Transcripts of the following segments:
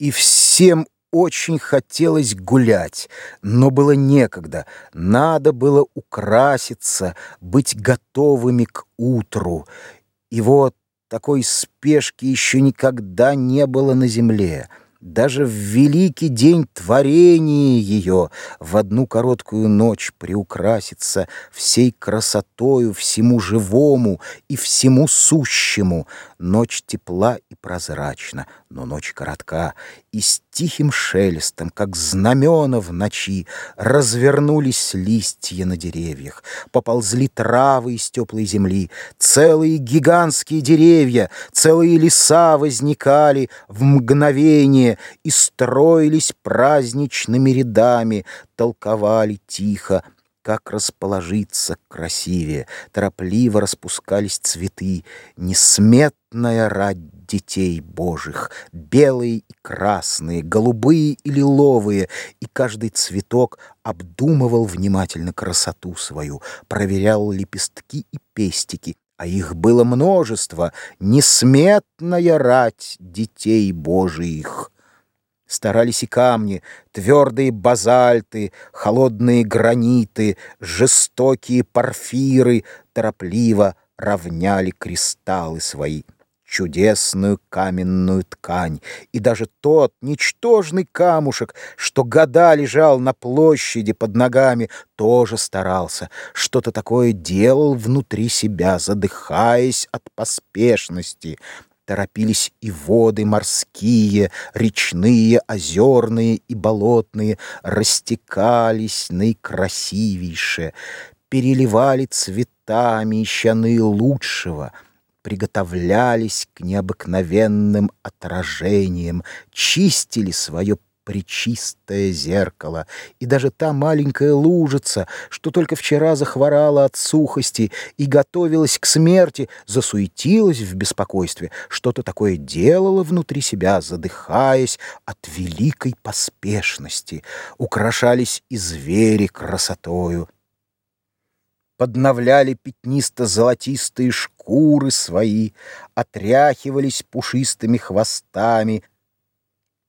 и всем очень хотелось гулять, но было некогда. Надо было украситься, быть готовыми к утру. И вот такой спешки еще никогда не было на земле. Даже в великий день творения ее в одну короткую ночь приукрасится всей красотою всему живому и всему сущему. Ночь тепла и прозрачна, но ночь коротка, и с тихим шелестом, как знамена в ночи, развернулись листья на деревьях, поползли травы из теплой земли, целые гигантские деревья, целые леса возникали в мгновение и строились праздничными рядами, толковали тихо, как расположиться красивее, торопливо распускались цветы, несметная рать детей Божьих, белые и красные, голубые и лиловые, и каждый цветок обдумывал внимательно красоту свою, проверял лепестки и пестики, а их было множество, несметная рать детей Божиих. Старались и камни, твердые базальты, холодные граниты, жестокие порфиры торопливо равняли кристаллы свои чудесную каменную ткань, и даже тот ничтожный камушек, что года лежал на площади под ногами, тоже старался, что-то такое делал внутри себя, задыхаясь от поспешности. Торопились и воды морские, речные, озерные и болотные, растекались наикрасивейше, переливали цветами, ищаны лучшего — приготовлялись к необыкновенным отражениям, чистили свое причистое зеркало, и даже та маленькая лужица, что только вчера захворала от сухости и готовилась к смерти, засуетилась в беспокойстве, что-то такое делала внутри себя, задыхаясь от великой поспешности. Украшались и звери красотою, подновляли пятнисто-золотистые шкуры свои, отряхивались пушистыми хвостами,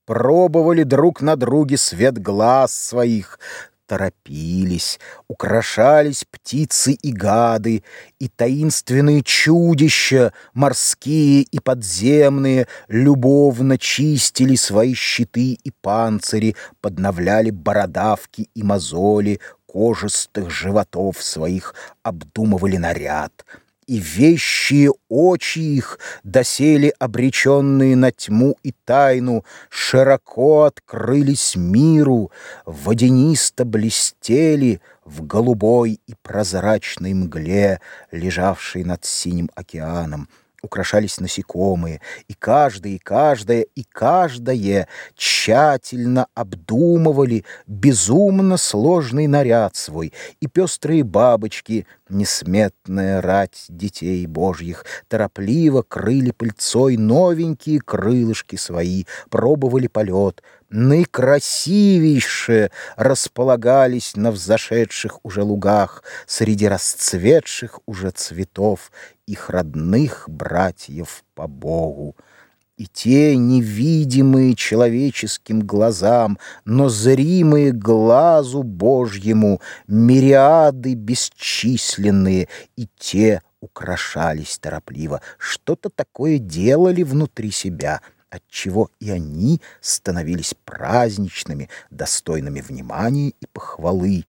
пробовали друг на друге свет глаз своих, торопились, украшались птицы и гады, и таинственные чудища, морские и подземные, любовно чистили свои щиты и панцири, подновляли бородавки и мозоли, кожистых животов своих обдумывали наряд, и вещие очи их, доселе обреченные на тьму и тайну, широко открылись миру, водянисто блестели в голубой и прозрачной мгле, лежавшей над синим океаном украшались насекомые, и каждый, и каждая, и каждое тщательно обдумывали безумно сложный наряд свой, и пестрые бабочки, несметная рать детей божьих, торопливо крыли пыльцой новенькие крылышки свои, пробовали полет, наикрасивейшие располагались на взошедших уже лугах среди расцветших уже цветов их родных братьев по Богу. И те невидимые человеческим глазам, но зримые глазу Божьему, мириады бесчисленные, и те украшались торопливо, что-то такое делали внутри себя — отчего и они становились праздничными, достойными внимания и похвалы.